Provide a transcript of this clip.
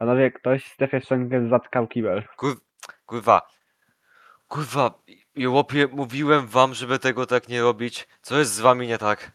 Panowie, ktoś w strefie Schengen zatkał kibel. Kur... Kurwa. Kurwa, i- i łopie, mówiłem wam, żeby tego tak nie robić. Co jest z wami nie tak?